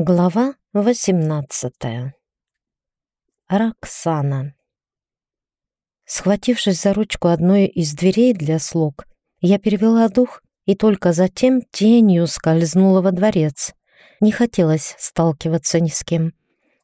Глава 18 Роксана Схватившись за ручку одной из дверей для слуг, я перевела дух и только затем тенью скользнула во дворец. Не хотелось сталкиваться ни с кем.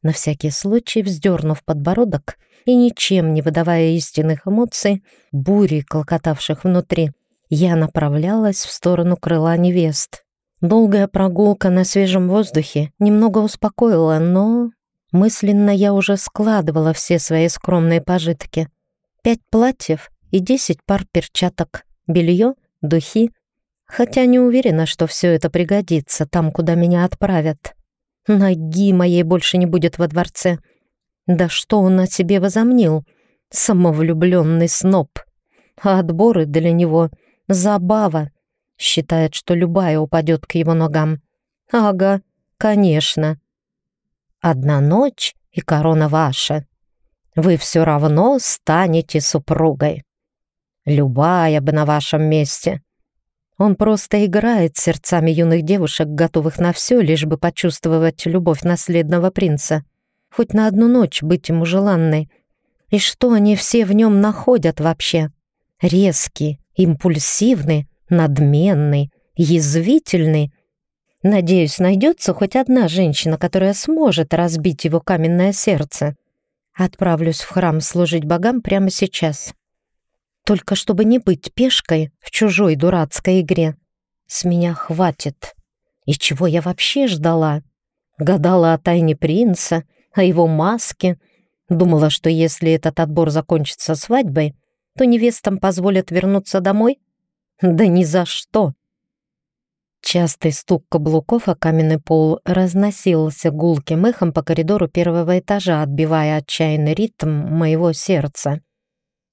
На всякий случай, вздернув подбородок и ничем не выдавая истинных эмоций, бури, клокотавших внутри, я направлялась в сторону крыла невест. Долгая прогулка на свежем воздухе немного успокоила, но мысленно я уже складывала все свои скромные пожитки. Пять платьев и десять пар перчаток, белье, духи. Хотя не уверена, что все это пригодится там, куда меня отправят. Ноги моей больше не будет во дворце. Да что он о себе возомнил? Самовлюбленный сноб. А отборы для него — забава. Считает, что любая упадет к его ногам. Ага, конечно. Одна ночь, и корона ваша. Вы все равно станете супругой. Любая бы на вашем месте. Он просто играет сердцами юных девушек, готовых на все, лишь бы почувствовать любовь наследного принца. Хоть на одну ночь быть ему желанной. И что они все в нем находят вообще? Резкий, импульсивный, надменный, язвительный. Надеюсь, найдется хоть одна женщина, которая сможет разбить его каменное сердце. Отправлюсь в храм служить богам прямо сейчас. Только чтобы не быть пешкой в чужой дурацкой игре. С меня хватит. И чего я вообще ждала? Гадала о тайне принца, о его маске. Думала, что если этот отбор закончится свадьбой, то невестам позволят вернуться домой — да ни за что. Частый стук каблуков о каменный пол разносился гулким эхом по коридору первого этажа, отбивая отчаянный ритм моего сердца.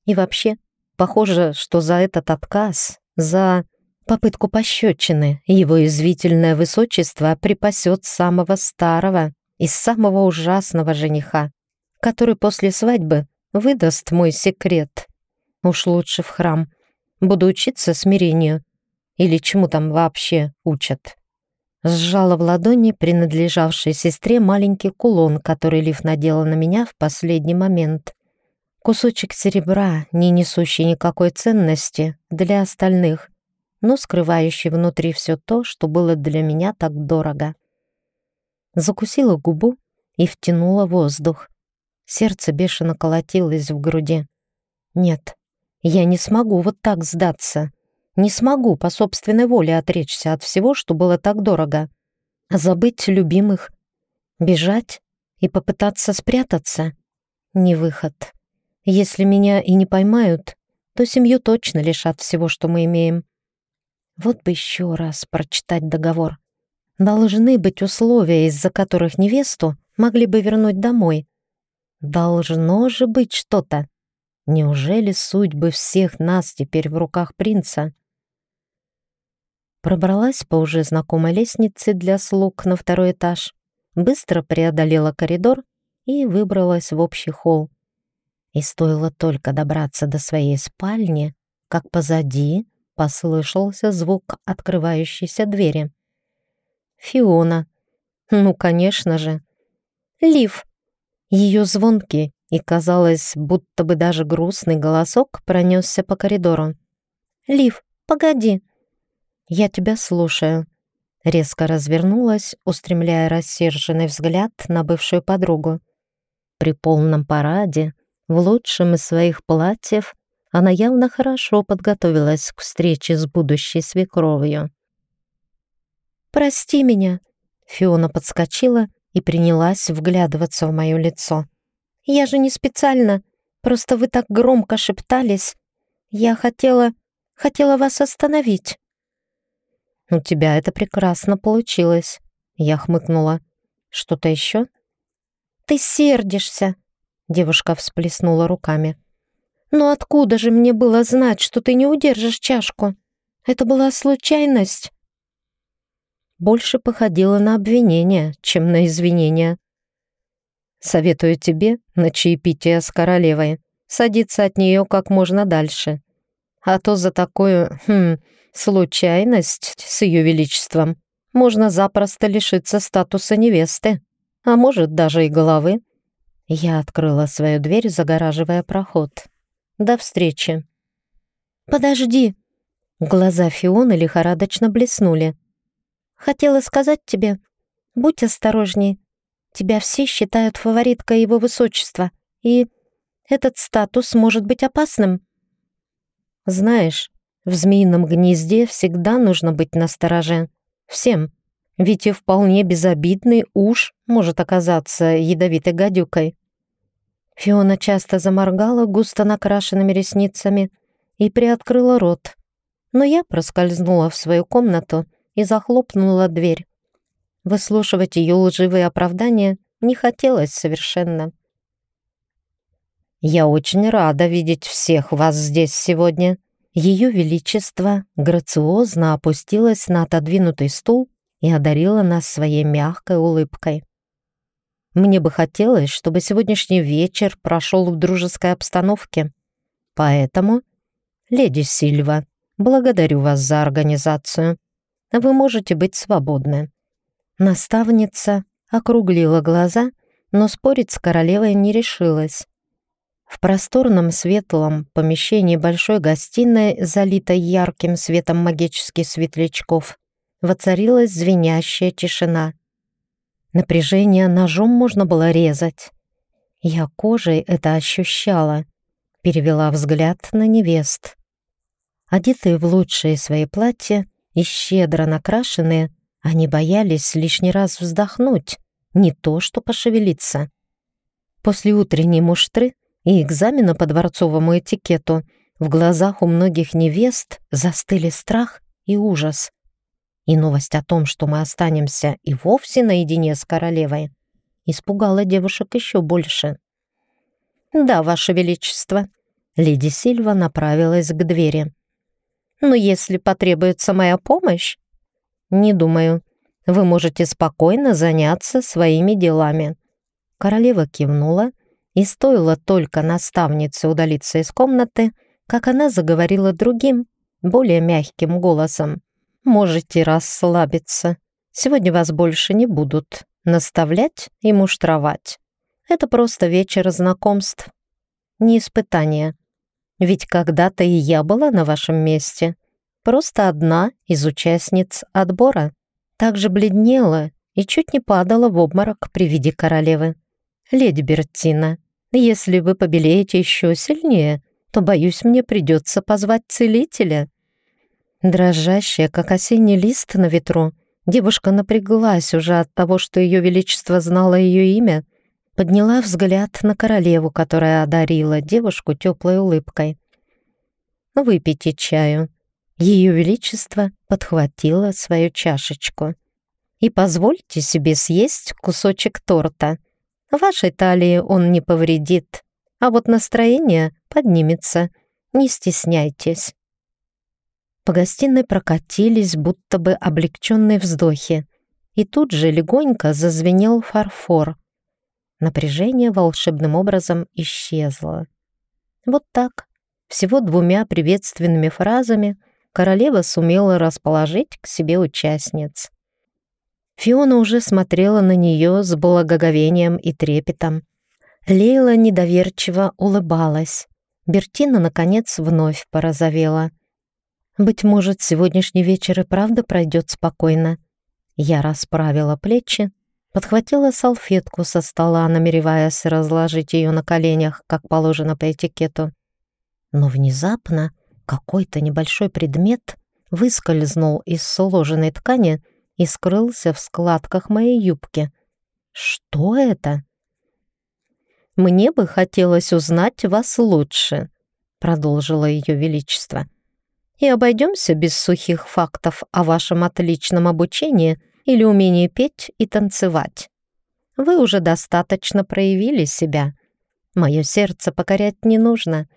И вообще, похоже, что за этот отказ, за попытку пощечины, его извительное высочество припасет самого старого и самого ужасного жениха, который после свадьбы выдаст мой секрет. Уж лучше в храм — Буду учиться смирению. Или чему там вообще учат. Сжала в ладони принадлежавшей сестре маленький кулон, который Лив надела на меня в последний момент. Кусочек серебра, не несущий никакой ценности для остальных, но скрывающий внутри все то, что было для меня так дорого. Закусила губу и втянула воздух. Сердце бешено колотилось в груди. Нет, я не смогу вот так сдаться. Не смогу по собственной воле отречься от всего, что было так дорого. Забыть любимых, бежать и попытаться спрятаться — не выход. Если меня и не поймают, то семью точно лишат всего, что мы имеем. Вот бы еще раз прочитать договор. Должны быть условия, из-за которых невесту могли бы вернуть домой. Должно же быть что-то. Неужели судьбы всех нас теперь в руках принца? Пробралась по уже знакомой лестнице для слуг на второй этаж, быстро преодолела коридор и выбралась в общий холл. И стоило только добраться до своей спальни, как позади послышался звук открывающейся двери. Фиона. Ну, конечно же. Лив. Ее звонкий, и казалось, будто бы даже грустный голосок пронесся по коридору. «Лив, погоди!» «Я тебя слушаю», — резко развернулась, устремляя рассерженный взгляд на бывшую подругу. При полном параде, в лучшем из своих платьев, она явно хорошо подготовилась к встрече с будущей свекровью. «Прости меня», — Фиона подскочила и принялась вглядываться в мое лицо. Я же не специально, просто вы так громко шептались. Я хотела... хотела вас остановить». «У тебя это прекрасно получилось», — я хмыкнула. «Что-то еще?» «Ты сердишься», — девушка всплеснула руками. «Но откуда же мне было знать, что ты не удержишь чашку? Это была случайность». Больше походило на обвинение, чем на извинение. Советую тебе на чаепитие с королевой садиться от нее как можно дальше. А то за такую, хм, случайность с ее величеством можно запросто лишиться статуса невесты, а может даже и головы. Я открыла свою дверь, загораживая проход. До встречи. «Подожди!» Глаза Фионы лихорадочно блеснули. «Хотела сказать тебе, будь осторожней. Тебя все считают фавориткой его высочества, и этот статус может быть опасным». «Знаешь, в змеином гнезде всегда нужно быть настороже. Всем. Ведь и вполне безобидный уж может оказаться ядовитой гадюкой». Фиона часто заморгала густо накрашенными ресницами и приоткрыла рот. Но я проскользнула в свою комнату и захлопнула дверь. Выслушивать ее лживые оправдания не хотелось совершенно. «Я очень рада видеть всех вас здесь сегодня», ее Величество грациозно опустилось на отодвинутый стул и одарила нас своей мягкой улыбкой. Мне бы хотелось, чтобы сегодняшний вечер прошел в дружеской обстановке. Поэтому, леди Сильва, благодарю вас за организацию. Вы можете быть свободны. Наставница округлила глаза, но спорить с королевой не решилась. В просторном светлом помещении большой гостиной, залитой ярким светом магических светлячков, воцарилась звенящая тишина. Напряжение ножом можно было резать. Я кожей это ощущала, перевела взгляд на невест. Одетые в лучшие свои платья и щедро накрашенные, они боялись лишний раз вздохнуть, не то что пошевелиться. После утренней муштры и экзамена по дворцовому этикету, в глазах у многих невест застыли страх и ужас. И новость о том, что мы останемся и вовсе наедине с королевой, испугала девушек еще больше. «Да, Ваше Величество», — леди Сильва направилась к двери. «Но если потребуется моя помощь...» «Не думаю. Вы можете спокойно заняться своими делами». Королева кивнула и стоило только наставнице удалиться из комнаты, как она заговорила другим, более мягким голосом. «Можете расслабиться. Сегодня вас больше не будут наставлять и муштровать. Это просто вечер знакомств. Не испытание. Ведь когда-то и я была на вашем месте. Просто одна из участниц отбора. Также бледнела и чуть не падала в обморок при виде королевы. «Леди Бертина, если вы побелеете еще сильнее, то, боюсь, мне придется позвать целителя». Дрожащая, как осенний лист на ветру, девушка напряглась уже от того, что ее величество знало ее имя, подняла взгляд на королеву, которая одарила девушку теплой улыбкой. «Выпейте чаю». Ее величество подхватило свою чашечку. «И позвольте себе съесть кусочек торта». Вашей талии он не повредит, а вот настроение поднимется. Не стесняйтесь». По гостиной прокатились будто бы облегченные вздохи, и тут же легонько зазвенел фарфор. Напряжение волшебным образом исчезло. Вот так, всего двумя приветственными фразами, королева сумела расположить к себе участниц. Фиона уже смотрела на нее с благоговением и трепетом. Лейла недоверчиво улыбалась. Бертина, наконец, вновь порозовела. «Быть может, сегодняшний вечер и правда пройдет спокойно». Я расправила плечи, подхватила салфетку со стола, намереваясь разложить ее на коленях, как положено по этикету. Но внезапно какой-то небольшой предмет выскользнул из сложенной ткани и скрылся в складках моей юбки. Что это? «Мне бы хотелось узнать вас лучше», — продолжило Ее Величество. «И обойдемся без сухих фактов о вашем отличном обучении или умении петь и танцевать. Вы уже достаточно проявили себя. Мое сердце покорять не нужно.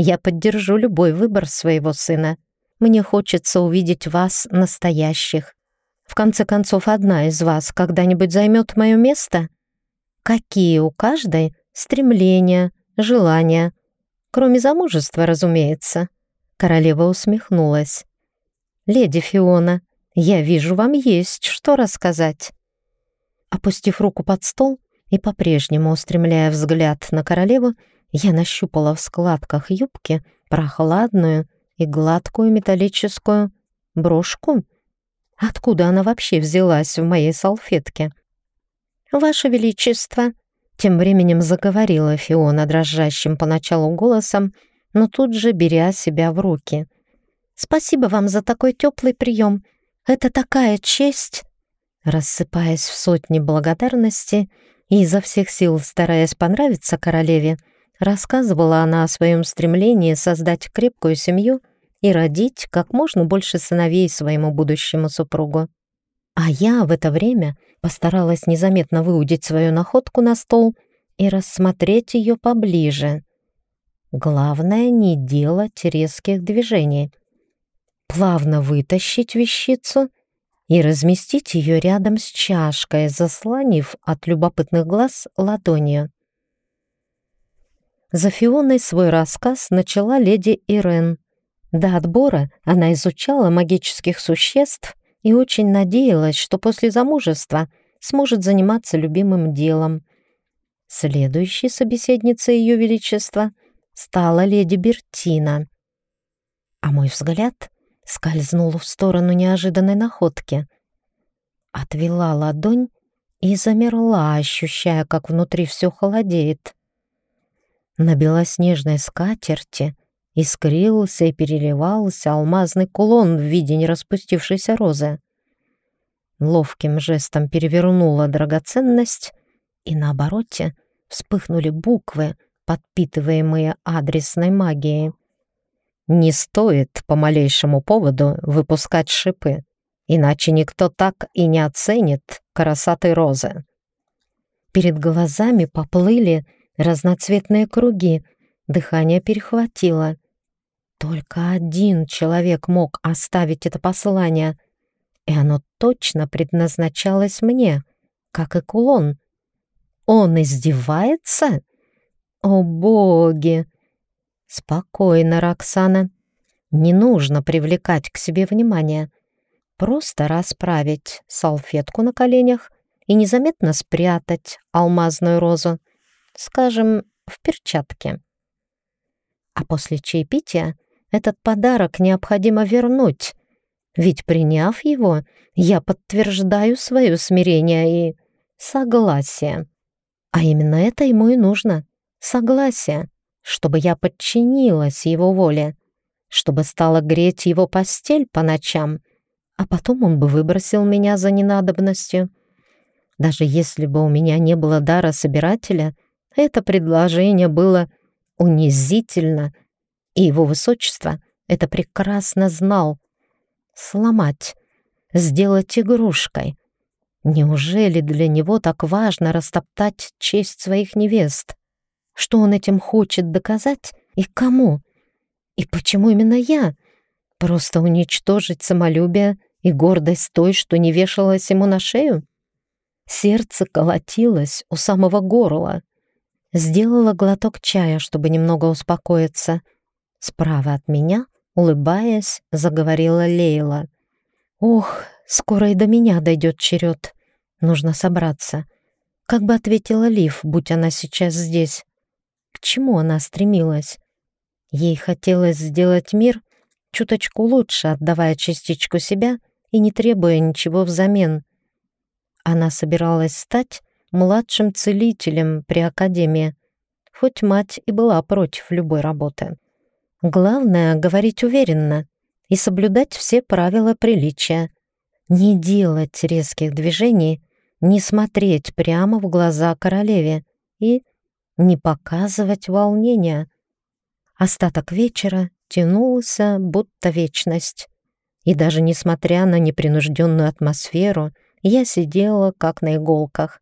Я поддержу любой выбор своего сына. Мне хочется увидеть вас настоящих, в конце концов, одна из вас когда-нибудь займет мое место? Какие у каждой стремления, желания? Кроме замужества, разумеется. Королева усмехнулась. «Леди Фиона, Я вижу, вам есть что рассказать». Опустив руку под стол и по-прежнему устремляя взгляд на королеву, я нащупала в складках юбки прохладную и гладкую металлическую брошку. Откуда она вообще взялась в моей салфетке? «Ваше Величество!» Тем временем заговорила Фиона дрожащим поначалу голосом, но тут же беря себя в руки. «Спасибо вам за такой теплый прием. Это такая честь!» Рассыпаясь в сотни благодарности и изо всех сил стараясь понравиться королеве, рассказывала она о своем стремлении создать крепкую семью и родить как можно больше сыновей своему будущему супругу. А я в это время постаралась незаметно выудить свою находку на стол и рассмотреть ее поближе. Главное не делать резких движений. Плавно вытащить вещицу и разместить ее рядом с чашкой, заслонив от любопытных глаз ладонью. За Фионой свой рассказ начала леди Ирен. До отбора она изучала магических существ и очень надеялась, что после замужества сможет заниматься любимым делом. Следующей собеседницей Ее Величества стала леди Бертина. А мой взгляд скользнул в сторону неожиданной находки. Отвела ладонь и замерла, ощущая, как внутри все холодеет. На белоснежной скатерти искрился и переливался алмазный кулон в виде нераспустившейся розы. Ловким жестом перевернула драгоценность, и на обороте вспыхнули буквы, подпитываемые адресной магией. Не стоит по малейшему поводу выпускать шипы, иначе никто так и не оценит красоты розы. Перед глазами поплыли разноцветные круги, дыхание перехватило. Только один человек мог оставить это послание, и оно точно предназначалось мне, как и кулон. Он издевается? О, боги! Спокойно, Роксана. Не нужно привлекать к себе внимание. Просто расправить салфетку на коленях и незаметно спрятать алмазную розу, скажем, в перчатке. А после чаепития этот подарок необходимо вернуть, ведь приняв его, я подтверждаю свое смирение и согласие. А именно это ему и нужно — согласие, чтобы я подчинилась его воле, чтобы стала греть его постель по ночам, а потом он бы выбросил меня за ненадобностью. Даже если бы у меня не было дара собирателя, это предложение было унизительно — и его высочество это прекрасно знал. Сломать, сделать игрушкой. Неужели для него так важно растоптать честь своих невест? Что он этим хочет доказать и кому? И почему именно я? Просто уничтожить самолюбие и гордость той, что не вешалась ему на шею? Сердце колотилось у самого горла. Сделала глоток чая, чтобы немного успокоиться — Справа от меня, улыбаясь, заговорила Лейла. «Ох, скоро и до меня дойдет черед. Нужно собраться. Как бы ответила Лив, будь она сейчас здесь? К чему она стремилась? Ей хотелось сделать мир чуточку лучше, отдавая частичку себя и не требуя ничего взамен. Она собиралась стать младшим целителем при Академии, хоть мать и была против любой работы. Главное — говорить уверенно и соблюдать все правила приличия. Не делать резких движений, не смотреть прямо в глаза королеве и не показывать волнения. Остаток вечера тянулся, будто вечность. И даже несмотря на непринужденную атмосферу, я сидела как на иголках.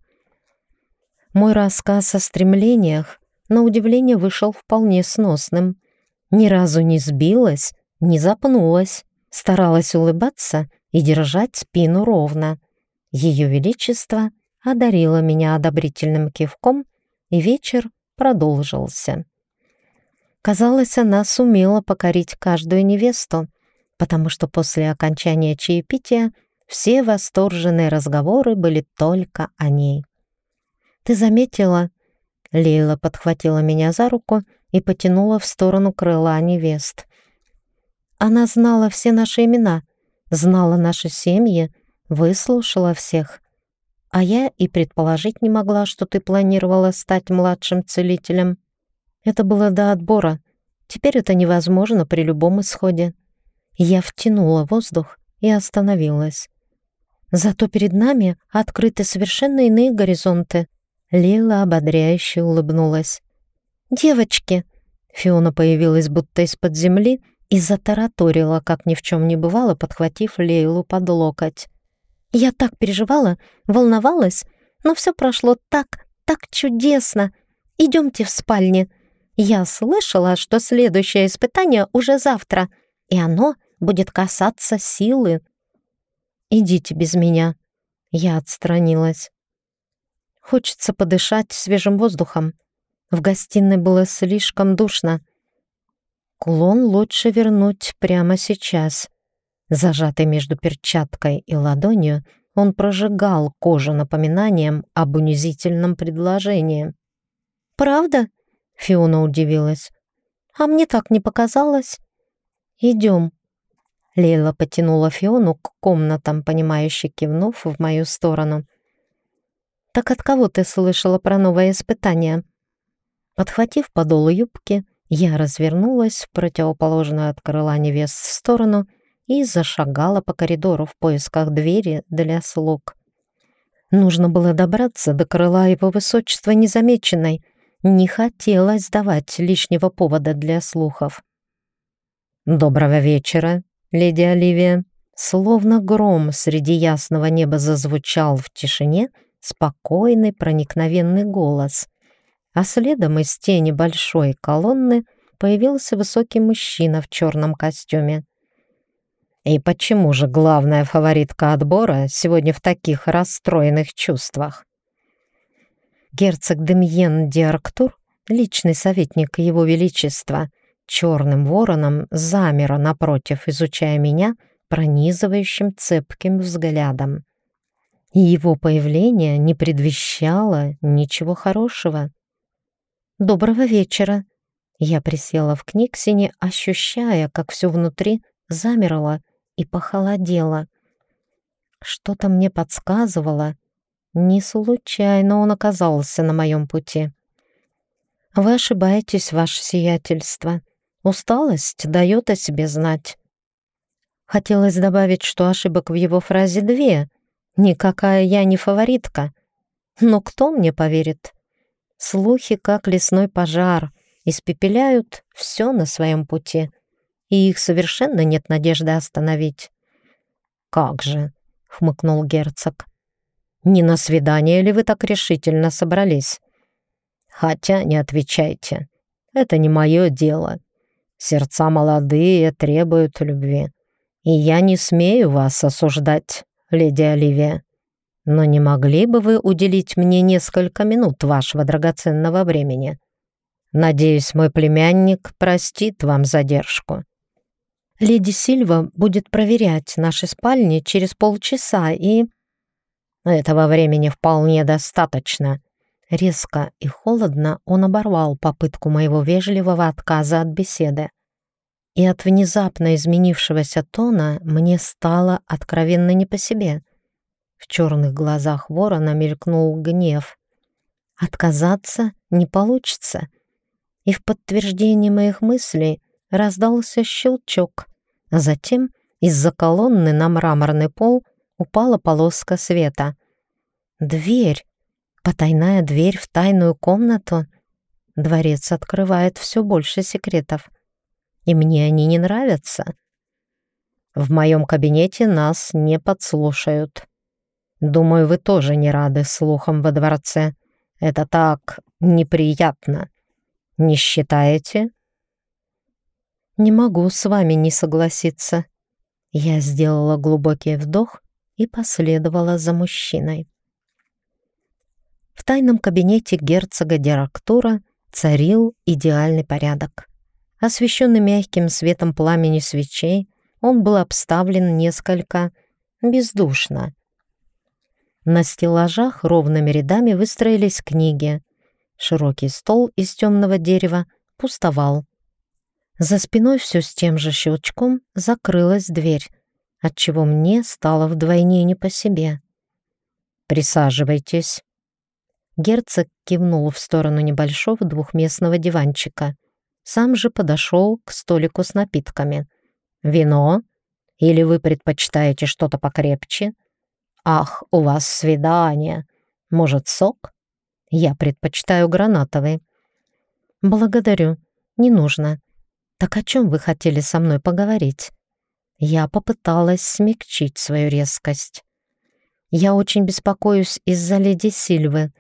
Мой рассказ о стремлениях, на удивление, вышел вполне сносным — ни разу не сбилась, не запнулась, старалась улыбаться и держать спину ровно. Ее Величество одарило меня одобрительным кивком, и вечер продолжился. Казалось, она сумела покорить каждую невесту, потому что после окончания чаепития все восторженные разговоры были только о ней. «Ты заметила?» Лейла подхватила меня за руку и потянула в сторону крыла невест. Она знала все наши имена, знала наши семьи, выслушала всех. А я и предположить не могла, что ты планировала стать младшим целителем. Это было до отбора. Теперь это невозможно при любом исходе. Я втянула воздух и остановилась. Зато перед нами открыты совершенно иные горизонты. Лила ободряюще улыбнулась. «Девочки!» Фиона появилась будто из-под земли и затараторила, как ни в чем не бывало, подхватив Лейлу под локоть. «Я так переживала, волновалась, но все прошло так, так чудесно. Идемте в спальне. Я слышала, что следующее испытание уже завтра, и оно будет касаться силы». «Идите без меня». Я отстранилась. Хочется подышать свежим воздухом. В гостиной было слишком душно. Кулон лучше вернуть прямо сейчас. Зажатый между перчаткой и ладонью, он прожигал кожу напоминанием об унизительном предложении. «Правда?» — Фиона удивилась. «А мне так не показалось». «Идем». Лейла потянула Фиону к комнатам, понимающе кивнув в мою сторону — «Так от кого ты слышала про новое испытание?» Подхватив подол юбки, я развернулась в противоположную от крыла невест сторону и зашагала по коридору в поисках двери для слуг. Нужно было добраться до крыла его высочества незамеченной. Не хотелось давать лишнего повода для слухов. «Доброго вечера, леди Оливия!» Словно гром среди ясного неба зазвучал в тишине — спокойный, проникновенный голос. А следом из тени большой колонны появился высокий мужчина в черном костюме. «И почему же главная фаворитка отбора сегодня в таких расстроенных чувствах?» Герцог Демьен Диарктур, личный советник Его Величества, черным вороном замер напротив, изучая меня пронизывающим цепким взглядом и его появление не предвещало ничего хорошего. «Доброго вечера!» Я присела в книгсине, ощущая, как все внутри замерло и похолодело. Что-то мне подсказывало. Не случайно он оказался на моем пути. «Вы ошибаетесь, ваше сиятельство. Усталость дает о себе знать». Хотелось добавить, что ошибок в его фразе две, Никакая я не фаворитка. Но кто мне поверит? Слухи, как лесной пожар, испепеляют все на своем пути, и их совершенно нет надежды остановить. «Как же!» — хмыкнул герцог. «Не на свидание ли вы так решительно собрались?» «Хотя не отвечайте. Это не мое дело. Сердца молодые требуют любви, и я не смею вас осуждать» леди Оливия. Но не могли бы вы уделить мне несколько минут вашего драгоценного времени? Надеюсь, мой племянник простит вам задержку. Леди Сильва будет проверять наши спальни через полчаса, и... Этого времени вполне достаточно. Резко и холодно он оборвал попытку моего вежливого отказа от беседы и от внезапно изменившегося тона мне стало откровенно не по себе. В черных глазах ворона мелькнул гнев. Отказаться не получится. И в подтверждение моих мыслей раздался щелчок, а затем из-за колонны на мраморный пол упала полоска света. Дверь, потайная дверь в тайную комнату. Дворец открывает все больше секретов и мне они не нравятся. В моем кабинете нас не подслушают. Думаю, вы тоже не рады слухам во дворце. Это так неприятно. Не считаете? Не могу с вами не согласиться. Я сделала глубокий вдох и последовала за мужчиной. В тайном кабинете герцога Дирактура царил идеальный порядок освещенный мягким светом пламени свечей, он был обставлен несколько бездушно. На стеллажах ровными рядами выстроились книги. Широкий стол из темного дерева пустовал. За спиной все с тем же щелчком закрылась дверь, отчего мне стало вдвойне не по себе. «Присаживайтесь». Герцог кивнул в сторону небольшого двухместного диванчика. Сам же подошел к столику с напитками. «Вино? Или вы предпочитаете что-то покрепче? Ах, у вас свидание. Может, сок? Я предпочитаю гранатовый». «Благодарю. Не нужно. Так о чем вы хотели со мной поговорить?» Я попыталась смягчить свою резкость. «Я очень беспокоюсь из-за леди Сильвы.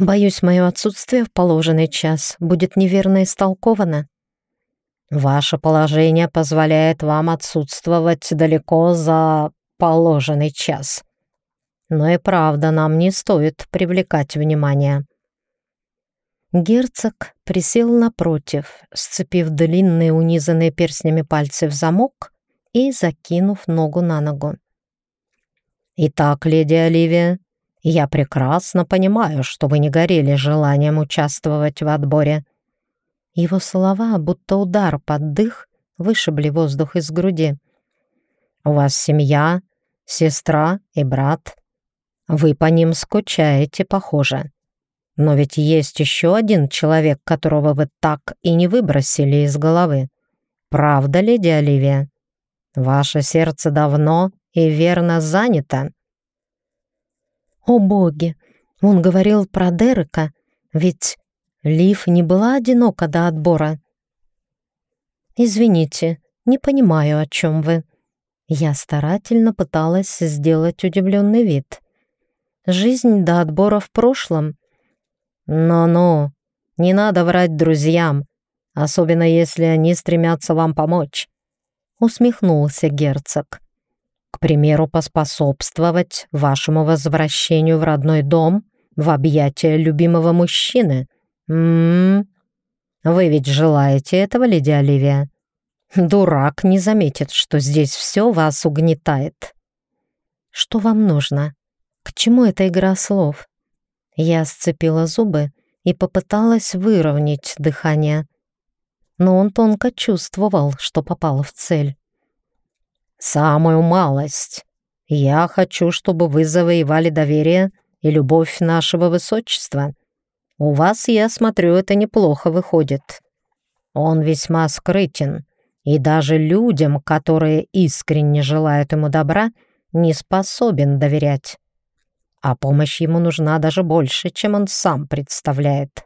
Боюсь, мое отсутствие в положенный час будет неверно истолковано». «Ваше положение позволяет вам отсутствовать далеко за положенный час. Но и правда нам не стоит привлекать внимание». Герцог присел напротив, сцепив длинные унизанные перстнями пальцы в замок и закинув ногу на ногу. «Итак, леди Оливия, я прекрасно понимаю, что вы не горели желанием участвовать в отборе». Его слова, будто удар под дых, вышибли воздух из груди. «У вас семья, сестра и брат. Вы по ним скучаете, похоже. Но ведь есть еще один человек, которого вы так и не выбросили из головы. Правда, леди Оливия? Ваше сердце давно и верно занято. О боги! Он говорил про Дерека, ведь Лив не была одинока до отбора. «Извините, не понимаю, о чем вы». Я старательно пыталась сделать удивленный вид. Жизнь до отбора в прошлом «Ну-ну, не надо врать друзьям, особенно если они стремятся вам помочь», усмехнулся герцог. «К примеру, поспособствовать вашему возвращению в родной дом, в объятия любимого мужчины. М -м -м. Вы ведь желаете этого, леди Оливия? Дурак не заметит, что здесь все вас угнетает». «Что вам нужно? К чему эта игра слов?» Я сцепила зубы и попыталась выровнять дыхание. Но он тонко чувствовал, что попал в цель. «Самую малость. Я хочу, чтобы вы завоевали доверие и любовь нашего высочества. У вас, я смотрю, это неплохо выходит. Он весьма скрытен, и даже людям, которые искренне желают ему добра, не способен доверять а помощь ему нужна даже больше, чем он сам представляет.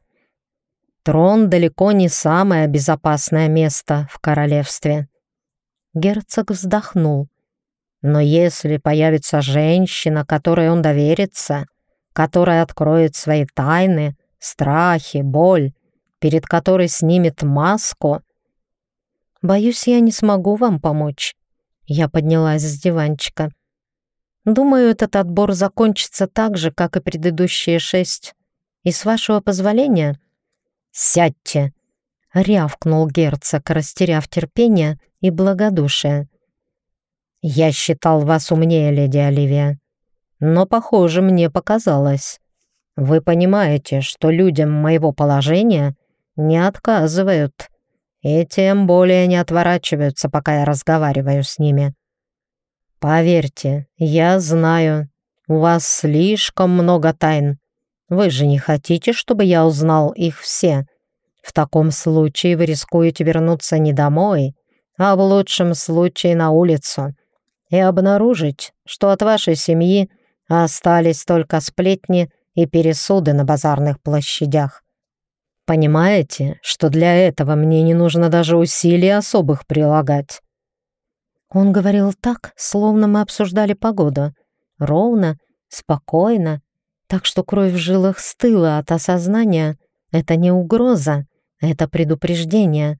Трон далеко не самое безопасное место в королевстве. Герцог вздохнул. Но если появится женщина, которой он доверится, которая откроет свои тайны, страхи, боль, перед которой снимет маску... Боюсь, я не смогу вам помочь. Я поднялась с диванчика. Думаю, этот отбор закончится так же, как и предыдущие шесть. И с вашего позволения... «Сядьте!» — рявкнул герцог, растеряв терпение и благодушие. «Я считал вас умнее, леди Оливия. Но, похоже, мне показалось. Вы понимаете, что людям моего положения не отказывают, и тем более не отворачиваются, пока я разговариваю с ними. Поверьте, я знаю, у вас слишком много тайн. Вы же не хотите, чтобы я узнал их все. В таком случае вы рискуете вернуться не домой, а в лучшем случае на улицу и обнаружить, что от вашей семьи остались только сплетни и пересуды на базарных площадях. Понимаете, что для этого мне не нужно даже усилий особых прилагать. Он говорил так, словно мы обсуждали погоду. Ровно, спокойно, так что кровь в жилах стыла от осознания. Это не угроза, это предупреждение.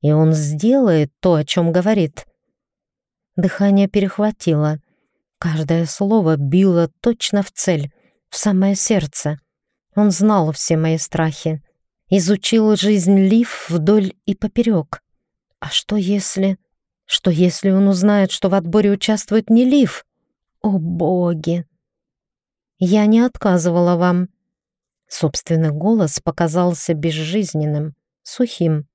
И он сделает то, о чем говорит. Дыхание перехватило. Каждое слово било точно в цель, в самое сердце. Он знал все мои страхи. Изучил жизнь Лив вдоль и поперек. А что если... Что если он узнает, что в отборе участвует не Лив? О, боги! Я не отказывала вам. Собственный голос показался безжизненным, сухим.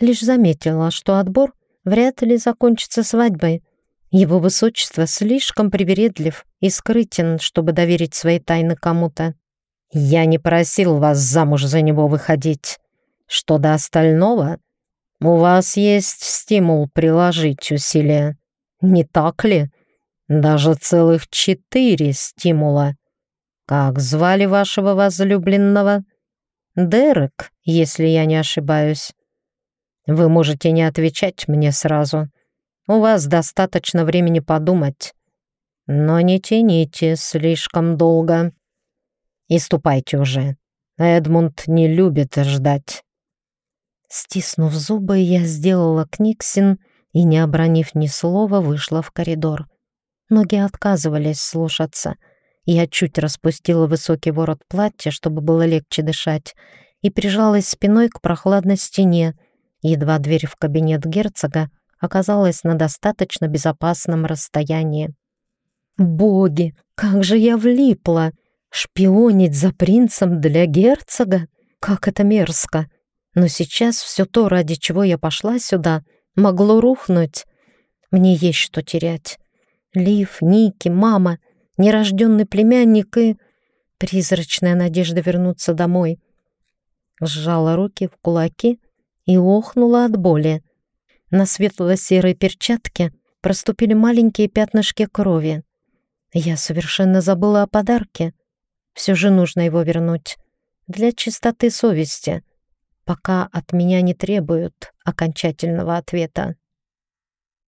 Лишь заметила, что отбор вряд ли закончится свадьбой. Его высочество слишком привередлив и скрытен, чтобы доверить свои тайны кому-то. «Я не просил вас замуж за него выходить. Что до остального, у вас есть стимул приложить усилия. Не так ли? Даже целых четыре стимула. Как звали вашего возлюбленного? Дерек, если я не ошибаюсь. Вы можете не отвечать мне сразу. У вас достаточно времени подумать. Но не тяните слишком долго. И ступайте уже. Эдмунд не любит ждать. Стиснув зубы, я сделала книгсин и, не обронив ни слова, вышла в коридор. Ноги отказывались слушаться. Я чуть распустила высокий ворот платья, чтобы было легче дышать, и прижалась спиной к прохладной стене, едва дверь в кабинет герцога оказалась на достаточно безопасном расстоянии. «Боги, как же я влипла! Шпионить за принцем для герцога? Как это мерзко!» Но сейчас все то, ради чего я пошла сюда, могло рухнуть. Мне есть что терять. Лив, Ники, мама, нерожденный племянник и... Призрачная надежда вернуться домой. Сжала руки в кулаки и охнула от боли. На светло-серой перчатке проступили маленькие пятнышки крови. Я совершенно забыла о подарке. Все же нужно его вернуть. Для чистоты совести — пока от меня не требуют окончательного ответа.